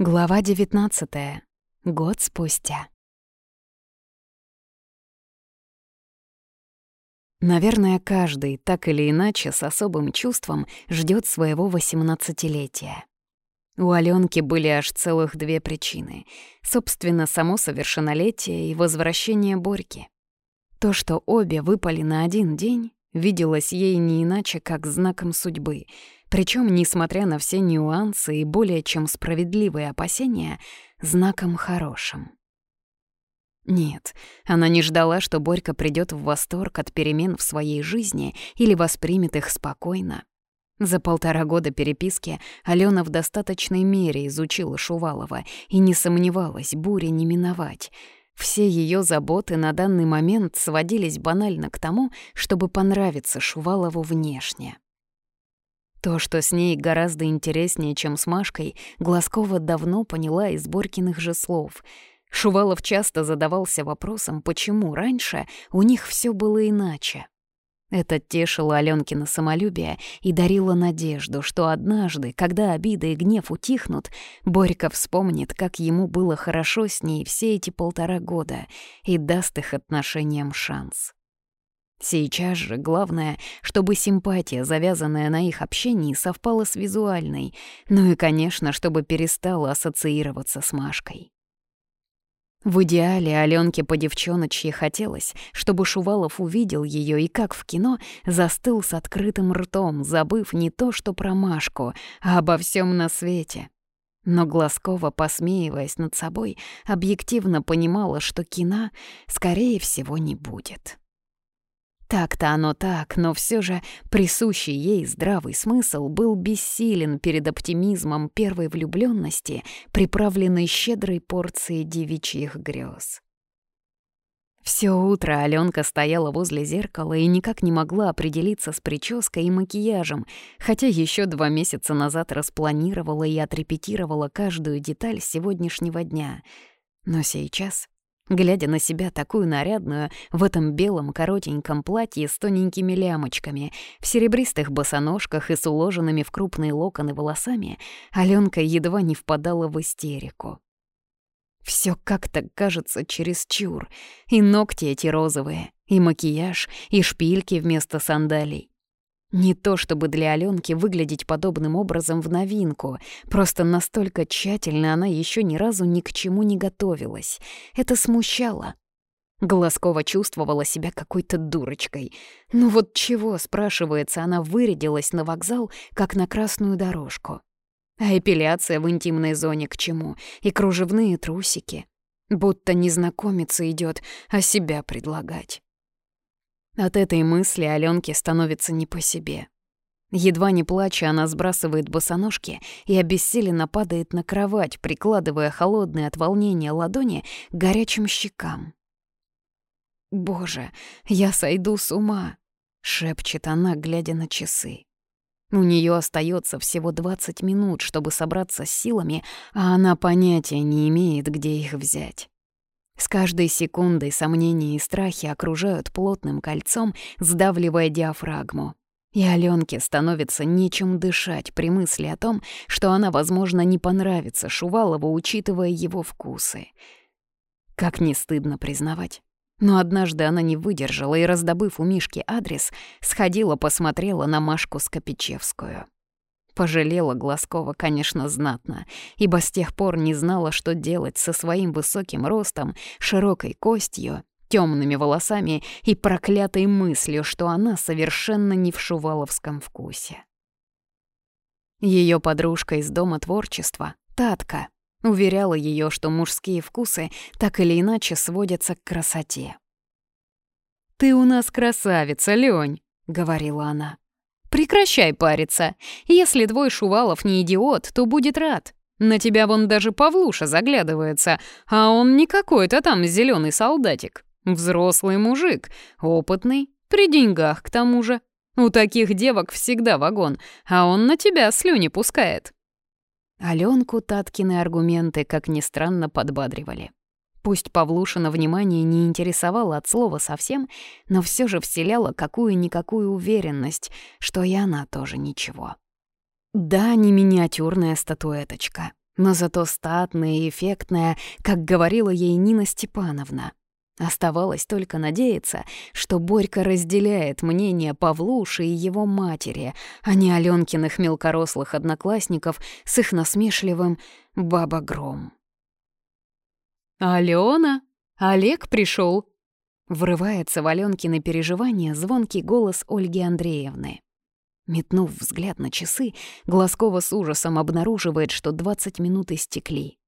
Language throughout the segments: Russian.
Глава 19. Год спустя. Наверное, каждый, так или иначе, с особым чувством ждет своего восемнадцатилетия. У Алёнки были аж целых две причины. Собственно, само совершеннолетие и возвращение Борьки. То, что обе выпали на один день, виделось ей не иначе, как знаком судьбы — причем, несмотря на все нюансы и более чем справедливые опасения, знаком хорошим. Нет, она не ждала, что Борька придет в восторг от перемен в своей жизни или воспримет их спокойно. За полтора года переписки Алена в достаточной мере изучила Шувалова и не сомневалась, бури не миновать. Все ее заботы на данный момент сводились банально к тому, чтобы понравиться Шувалову внешне. То, что с ней гораздо интереснее, чем с Машкой, Глазкова давно поняла из Борькиных же слов. Шувалов часто задавался вопросом, почему раньше у них все было иначе. Это тешило Алёнкино самолюбие и дарило надежду, что однажды, когда обида и гнев утихнут, Борька вспомнит, как ему было хорошо с ней все эти полтора года и даст их отношениям шанс. Сейчас же главное, чтобы симпатия, завязанная на их общении, совпала с визуальной, ну и, конечно, чтобы перестала ассоциироваться с Машкой. В идеале Алёнке по девчоночьи хотелось, чтобы Шувалов увидел её и, как в кино, застыл с открытым ртом, забыв не то что про Машку, а обо всем на свете. Но Глазкова, посмеиваясь над собой, объективно понимала, что кино, скорее всего, не будет. Так-то оно так, но все же присущий ей здравый смысл был бессилен перед оптимизмом первой влюбленности, приправленной щедрой порцией девичьих грез. Все утро Аленка стояла возле зеркала и никак не могла определиться с прической и макияжем, хотя еще два месяца назад распланировала и отрепетировала каждую деталь сегодняшнего дня. Но сейчас глядя на себя такую нарядную в этом белом коротеньком платье с тоненькими лямочками, в серебристых босоножках и с уложенными в крупные локоны волосами, Алёнка едва не впадала в истерику. Всё как-то кажется чересчур. И ногти эти розовые, и макияж, и шпильки вместо сандалий. Не то чтобы для Аленки выглядеть подобным образом в новинку, просто настолько тщательно она еще ни разу ни к чему не готовилась. Это смущало. Глазкова чувствовала себя какой-то дурочкой. Ну вот чего, спрашивается, она вырядилась на вокзал, как на красную дорожку. А эпиляция в интимной зоне к чему? И кружевные трусики. Будто незнакомец идет, а себя предлагать. От этой мысли Алёнке становится не по себе. Едва не плача, она сбрасывает босоножки и обессиленно падает на кровать, прикладывая холодные от волнения ладони к горячим щекам. «Боже, я сойду с ума!» — шепчет она, глядя на часы. У нее остается всего 20 минут, чтобы собраться с силами, а она понятия не имеет, где их взять. С каждой секундой сомнения и страхи окружают плотным кольцом, сдавливая диафрагму. И Алёнке становится нечем дышать при мысли о том, что она, возможно, не понравится Шувалову, учитывая его вкусы. Как не стыдно признавать. Но однажды она не выдержала и, раздобыв у Мишки адрес, сходила, посмотрела на Машку Скопичевскую. Пожалела Глазкова, конечно, знатно, ибо с тех пор не знала, что делать со своим высоким ростом, широкой костью, темными волосами и проклятой мыслью, что она совершенно не в шуваловском вкусе. Ее подружка из Дома творчества, Татка, уверяла ее, что мужские вкусы так или иначе сводятся к красоте. «Ты у нас красавица, Лёнь», — говорила она. Прекращай париться. Если твой Шувалов не идиот, то будет рад. На тебя вон даже Павлуша заглядывается, а он не какой-то там зеленый солдатик. Взрослый мужик, опытный, при деньгах к тому же. У таких девок всегда вагон, а он на тебя слюни пускает. Алёнку Таткины аргументы, как ни странно, подбадривали. Пусть Павлушина внимание не интересовало от слова совсем, но все же вселяла какую-никакую уверенность, что и она тоже ничего. Да, не миниатюрная статуэточка, но зато статная и эффектная, как говорила ей Нина Степановна. Оставалось только надеяться, что Борька разделяет мнение Павлуши и его матери, а не Алёнкиных мелкорослых одноклассников с их насмешливым «баба Гром». «Алёна, Олег пришёл!» Врывается в Алёнкины переживания звонкий голос Ольги Андреевны. Метнув взгляд на часы, Глазкова с ужасом обнаруживает, что 20 минут истекли.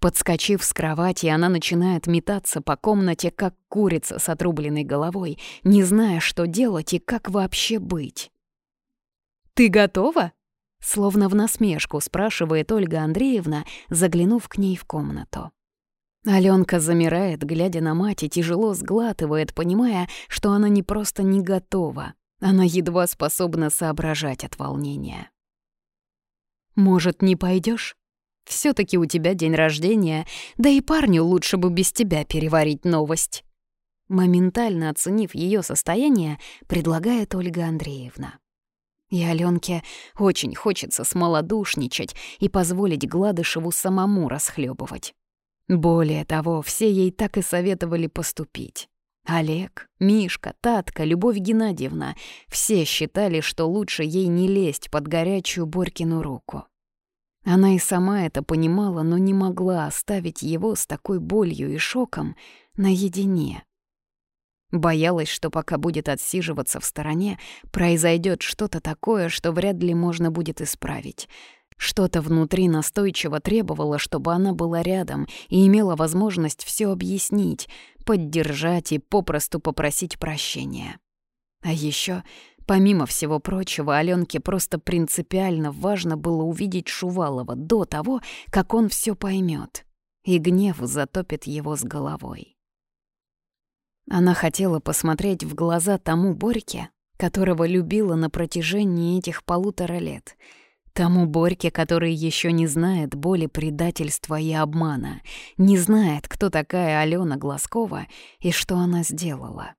Подскочив с кровати, она начинает метаться по комнате, как курица с отрубленной головой, не зная, что делать и как вообще быть. «Ты готова?» Словно в насмешку спрашивает Ольга Андреевна, заглянув к ней в комнату. Алёнка замирает, глядя на мать, и тяжело сглатывает, понимая, что она не просто не готова, она едва способна соображать от волнения. «Может, не пойдешь? все таки у тебя день рождения, да и парню лучше бы без тебя переварить новость». Моментально оценив ее состояние, предлагает Ольга Андреевна. И Аленке очень хочется смолодушничать и позволить Гладышеву самому расхлебывать. Более того, все ей так и советовали поступить. Олег, Мишка, Татка, Любовь Геннадьевна — все считали, что лучше ей не лезть под горячую Борькину руку. Она и сама это понимала, но не могла оставить его с такой болью и шоком наедине. Боялась, что пока будет отсиживаться в стороне, произойдет что-то такое, что вряд ли можно будет исправить. Что-то внутри настойчиво требовало, чтобы она была рядом и имела возможность все объяснить, поддержать и попросту попросить прощения. А еще, помимо всего прочего, Аленке просто принципиально важно было увидеть Шувалова до того, как он все поймет, и гнев затопит его с головой. Она хотела посмотреть в глаза тому Борьке, которого любила на протяжении этих полутора лет — Тому Борьке, который еще не знает боли предательства и обмана, не знает, кто такая Алена Глазкова и что она сделала.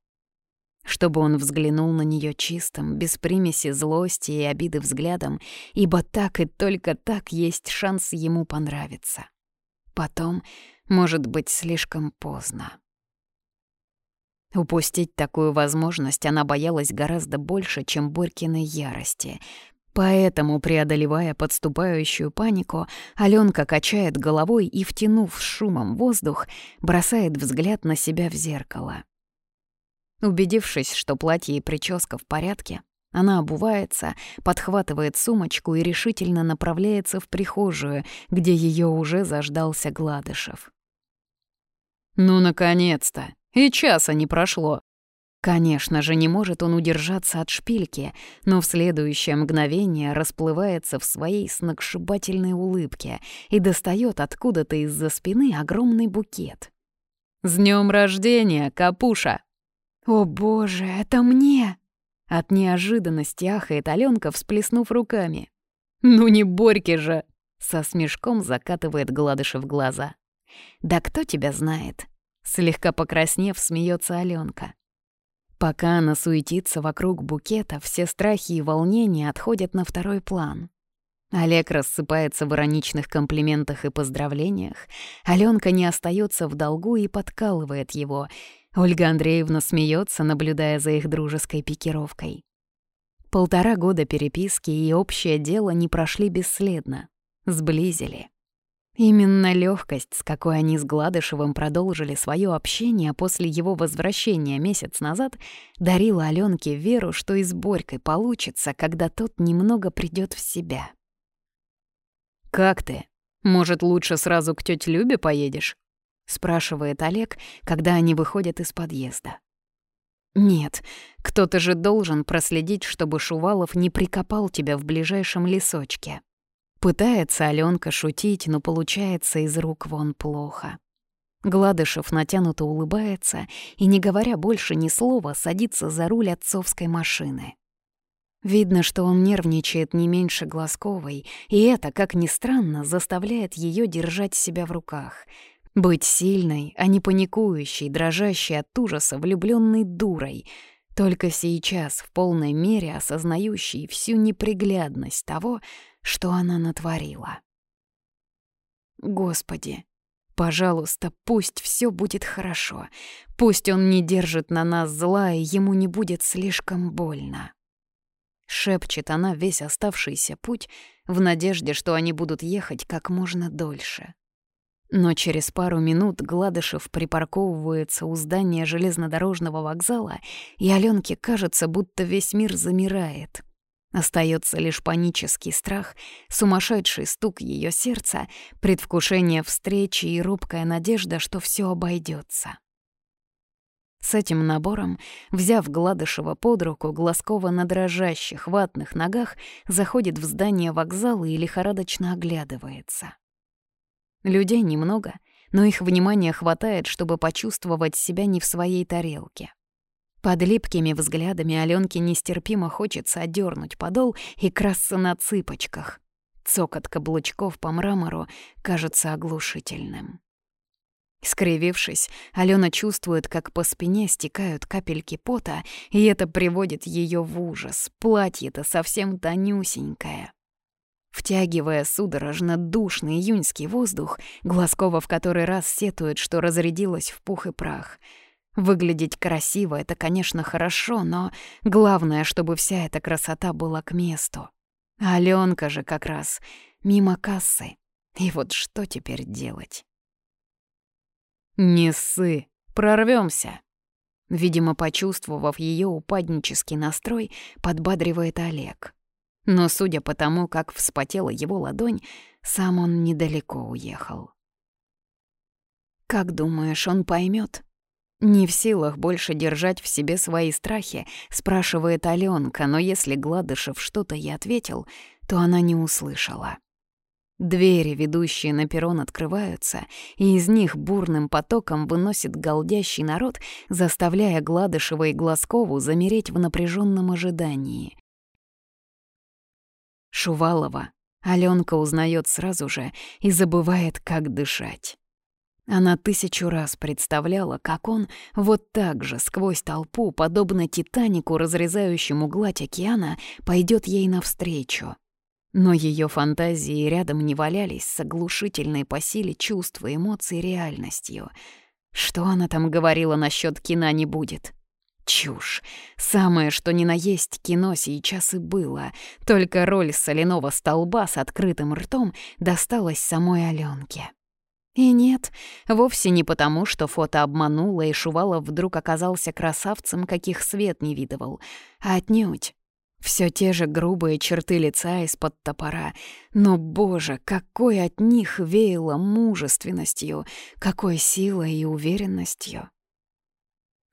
Чтобы он взглянул на нее чистым, без примеси злости и обиды взглядом, ибо так и только так есть шанс ему понравиться. Потом, может быть, слишком поздно. Упустить такую возможность она боялась гораздо больше, чем Борькиной ярости, Поэтому, преодолевая подступающую панику, Алёнка качает головой и, втянув шумом воздух, бросает взгляд на себя в зеркало. Убедившись, что платье и прическа в порядке, она обувается, подхватывает сумочку и решительно направляется в прихожую, где её уже заждался Гладышев. «Ну, наконец-то! И часа не прошло!» Конечно же, не может он удержаться от шпильки, но в следующее мгновение расплывается в своей сногсшибательной улыбке и достает откуда-то из-за спины огромный букет. «С днем рождения, Капуша!» «О боже, это мне!» От неожиданности ахает Аленка, всплеснув руками. «Ну не Борьки же!» Со смешком закатывает Гладышев глаза. «Да кто тебя знает?» Слегка покраснев, смеется Аленка. Пока она суетится вокруг букета, все страхи и волнения отходят на второй план. Олег рассыпается в ироничных комплиментах и поздравлениях. Аленка не остается в долгу и подкалывает его. Ольга Андреевна смеется, наблюдая за их дружеской пикировкой. Полтора года переписки и общее дело не прошли бесследно. Сблизили. Именно легкость, с какой они с Гладышевым продолжили свое общение после его возвращения месяц назад, дарила Аленке веру, что и с Борькой получится, когда тот немного придет в себя. «Как ты? Может, лучше сразу к тете Любе поедешь?» — спрашивает Олег, когда они выходят из подъезда. «Нет, кто-то же должен проследить, чтобы Шувалов не прикопал тебя в ближайшем лесочке», Пытается Аленка шутить, но получается из рук вон плохо. Гладышев натянуто улыбается и, не говоря больше ни слова, садится за руль отцовской машины. Видно, что он нервничает не меньше Глазковой, и это, как ни странно, заставляет ее держать себя в руках. Быть сильной, а не паникующей, дрожащей от ужаса, влюбленной дурой — только сейчас в полной мере осознающей всю неприглядность того, что она натворила. Господи, пожалуйста, пусть все будет хорошо. Пусть он не держит на нас зла, и ему не будет слишком больно. Шепчет она весь оставшийся путь в надежде, что они будут ехать как можно дольше. Но через пару минут Гладышев припарковывается у здания железнодорожного вокзала, и Алёнке кажется, будто весь мир замирает. Остается лишь панический страх, сумасшедший стук ее сердца, предвкушение встречи и робкая надежда, что все обойдется. С этим набором, взяв Гладышева под руку, Глазкова на дрожащих ватных ногах заходит в здание вокзала и лихорадочно оглядывается. Людей немного, но их внимания хватает, чтобы почувствовать себя не в своей тарелке. Под липкими взглядами Алёнке нестерпимо хочется одернуть подол и красться на цыпочках. Цокот каблучков по мрамору кажется оглушительным. Скривившись, Алена чувствует, как по спине стекают капельки пота, и это приводит ее в ужас. Платье-то совсем тонюсенькое. Втягивая судорожно душный июньский воздух, Глазкова в который раз сетует, что разрядилась в пух и прах. Выглядеть красиво — это, конечно, хорошо, но главное, чтобы вся эта красота была к месту. А Алёнка же как раз мимо кассы. И вот что теперь делать? «Не ссы, прорвемся. Видимо, почувствовав ее упаднический настрой, подбадривает Олег. Но судя по тому, как вспотела его ладонь, сам он недалеко уехал. «Как думаешь, он поймет? Не в силах больше держать в себе свои страхи, спрашивает Аленка, но если Гладышев что-то ей ответил, то она не услышала. Двери, ведущие на перрон, открываются, и из них бурным потоком выносит голдящий народ, заставляя Гладышева и Глазкову замереть в напряженном ожидании. Шувалова Алёнка узнает сразу же и забывает, как дышать. Она тысячу раз представляла, как он вот так же сквозь толпу, подобно Титанику, разрезающему гладь океана, пойдет ей навстречу. Но ее фантазии рядом не валялись с оглушительной по силе чувства, эмоций реальностью. Что она там говорила насчет кино не будет? Чушь. Самое, что ни на есть кино сейчас и было. Только роль соляного столба с открытым ртом досталась самой Аленке. И нет, вовсе не потому, что фото обмануло, и Шувалов вдруг оказался красавцем, каких свет не видывал, а отнюдь. Все те же грубые черты лица из-под топора, но, боже, какой от них веяло мужественностью, какой силой и уверенностью.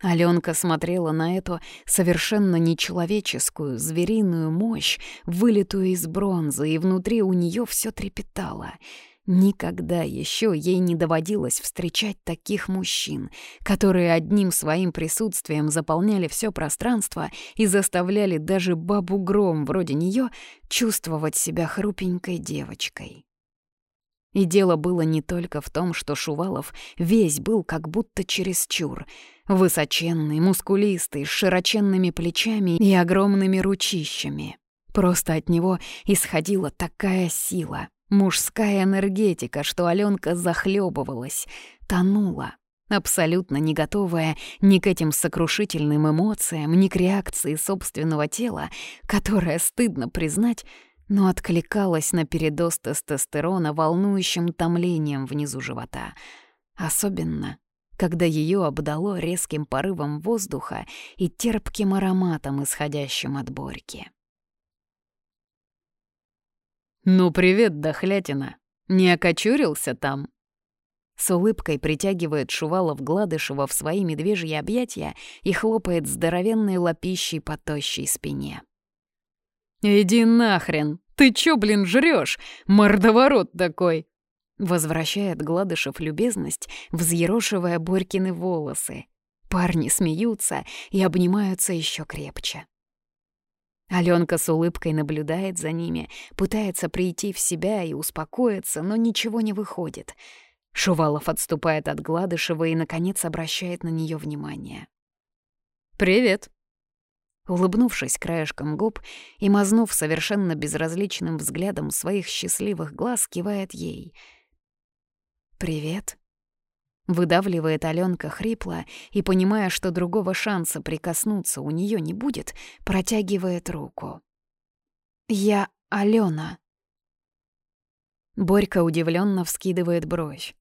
Аленка смотрела на эту совершенно нечеловеческую, звериную мощь, вылитую из бронзы, и внутри у нее все трепетало — Никогда еще ей не доводилось встречать таких мужчин, которые одним своим присутствием заполняли все пространство и заставляли даже бабу Гром вроде нее чувствовать себя хрупенькой девочкой. И дело было не только в том, что Шувалов весь был как будто чересчур. Высоченный, мускулистый, с широченными плечами и огромными ручищами. Просто от него исходила такая сила, Мужская энергетика, что Аленка захлебывалась, тонула, абсолютно не готовая ни к этим сокрушительным эмоциям, ни к реакции собственного тела, которая, стыдно признать, но откликалась на передоз тестостерона волнующим томлением внизу живота. Особенно, когда ее обдало резким порывом воздуха и терпким ароматом, исходящим от борьки. «Ну, привет, дохлятина! Не окочурился там?» С улыбкой притягивает Шувалов Гладышева в свои медвежьи объятия и хлопает здоровенной лапищей по тощей спине. «Иди нахрен! Ты чё, блин, жрёшь? Мордоворот такой!» Возвращает Гладышев любезность, взъерошивая Борькины волосы. Парни смеются и обнимаются ещё крепче. Аленка с улыбкой наблюдает за ними, пытается прийти в себя и успокоиться, но ничего не выходит. Шувалов отступает от Гладышева и, наконец, обращает на нее внимание. «Привет!» Улыбнувшись краешком губ и мазнув совершенно безразличным взглядом своих счастливых глаз, кивает ей. «Привет». Выдавливает Аленка хрипло и, понимая, что другого шанса прикоснуться у нее не будет, протягивает руку. «Я Алена». Борька удивленно вскидывает бровь.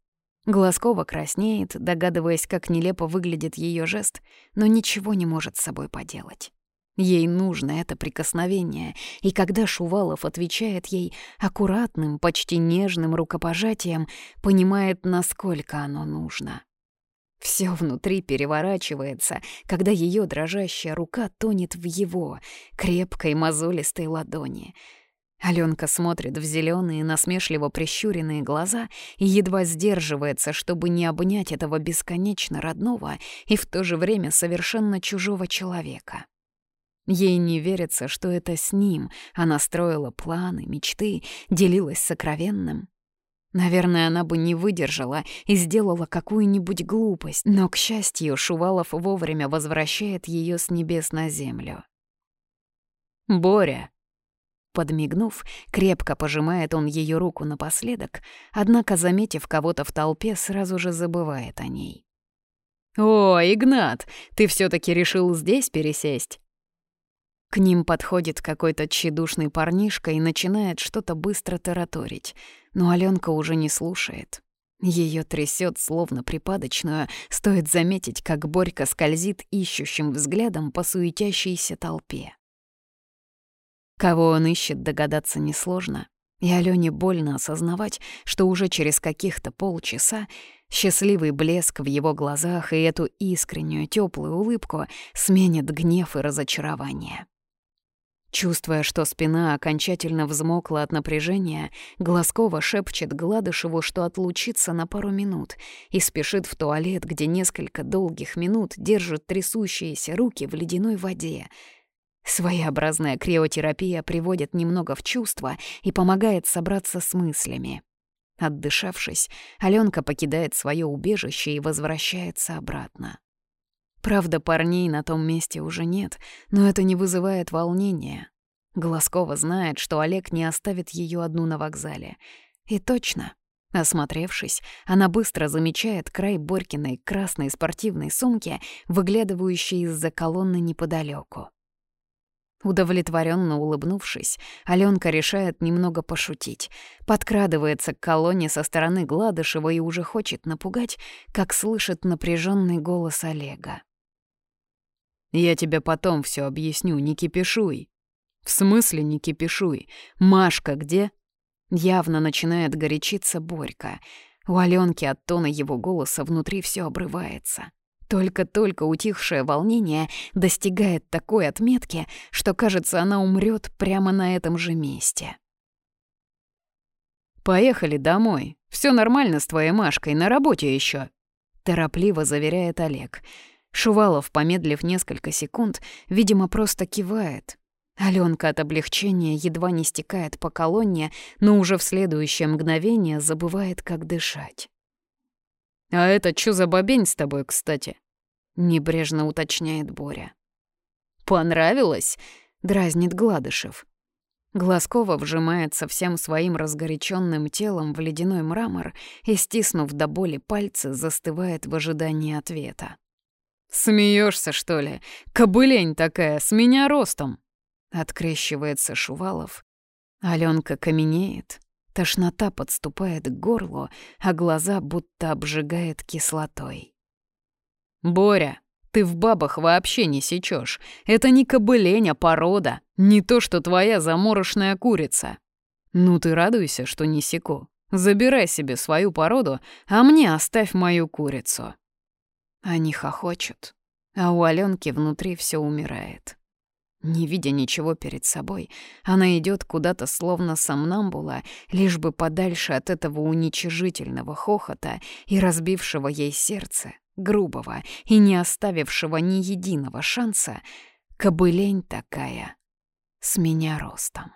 Глазкова краснеет, догадываясь, как нелепо выглядит ее жест, но ничего не может с собой поделать. Ей нужно это прикосновение, и когда Шувалов отвечает ей аккуратным, почти нежным рукопожатием, понимает, насколько оно нужно. Все внутри переворачивается, когда ее дрожащая рука тонет в его, крепкой мозолистой ладони — Аленка смотрит в зеленые, насмешливо прищуренные глаза и едва сдерживается, чтобы не обнять этого бесконечно родного и в то же время совершенно чужого человека. Ей не верится, что это с ним она строила планы, мечты, делилась сокровенным. Наверное, она бы не выдержала и сделала какую-нибудь глупость, но, к счастью, Шувалов вовремя возвращает ее с небес на землю. «Боря!» Подмигнув, крепко пожимает он ее руку напоследок, однако, заметив кого-то в толпе, сразу же забывает о ней. «О, Игнат, ты все таки решил здесь пересесть?» К ним подходит какой-то тщедушный парнишка и начинает что-то быстро тараторить, но Аленка уже не слушает. Ее трясет, словно припадочную, стоит заметить, как Борька скользит ищущим взглядом по суетящейся толпе. Кого он ищет, догадаться несложно. И Алёне больно осознавать, что уже через каких-то полчаса счастливый блеск в его глазах и эту искреннюю теплую улыбку сменит гнев и разочарование. Чувствуя, что спина окончательно взмокла от напряжения, Глазкова шепчет Гладышеву, что отлучится на пару минут, и спешит в туалет, где несколько долгих минут держит трясущиеся руки в ледяной воде — Своеобразная криотерапия приводит немного в чувство и помогает собраться с мыслями. Отдышавшись, Аленка покидает свое убежище и возвращается обратно. Правда, парней на том месте уже нет, но это не вызывает волнения. Глазкова знает, что Олег не оставит ее одну на вокзале. И точно. Осмотревшись, она быстро замечает край Борькиной красной спортивной сумки, выглядывающей из-за колонны неподалеку. Удовлетворенно улыбнувшись, Аленка решает немного пошутить, подкрадывается к колонне со стороны Гладышева и уже хочет напугать, как слышит напряженный голос Олега. «Я тебе потом все объясню, не кипишуй». «В смысле не кипишуй? Машка где?» Явно начинает горячиться Борька. У Аленки от тона его голоса внутри все обрывается. Только-только утихшее волнение достигает такой отметки, что, кажется, она умрет прямо на этом же месте. «Поехали домой. Все нормально с твоей Машкой, на работе еще, торопливо заверяет Олег. Шувалов, помедлив несколько секунд, видимо, просто кивает. Аленка от облегчения едва не стекает по колонне, но уже в следующее мгновение забывает, как дышать. «А это что за бобень с тобой, кстати?» — небрежно уточняет Боря. «Понравилось?» — дразнит Гладышев. Глазкова вжимается всем своим разгоряченным телом в ледяной мрамор и, стиснув до боли пальцы, застывает в ожидании ответа. Смеешься, что ли? Кобылень такая, с меня ростом!» Открещивается Шувалов. Аленка каменеет, Тошнота подступает к горлу, а глаза будто обжигает кислотой. «Боря, ты в бабах вообще не сечешь. Это не кобылень, а порода. Не то, что твоя заморошная курица. Ну ты радуйся, что не секу. Забирай себе свою породу, а мне оставь мою курицу». Они хохочут, а у Аленки внутри все умирает. Не видя ничего перед собой, она идет куда-то словно сомнамбула, лишь бы подальше от этого уничижительного хохота и разбившего ей сердце, грубого и не оставившего ни единого шанса, кобылень такая, с меня ростом.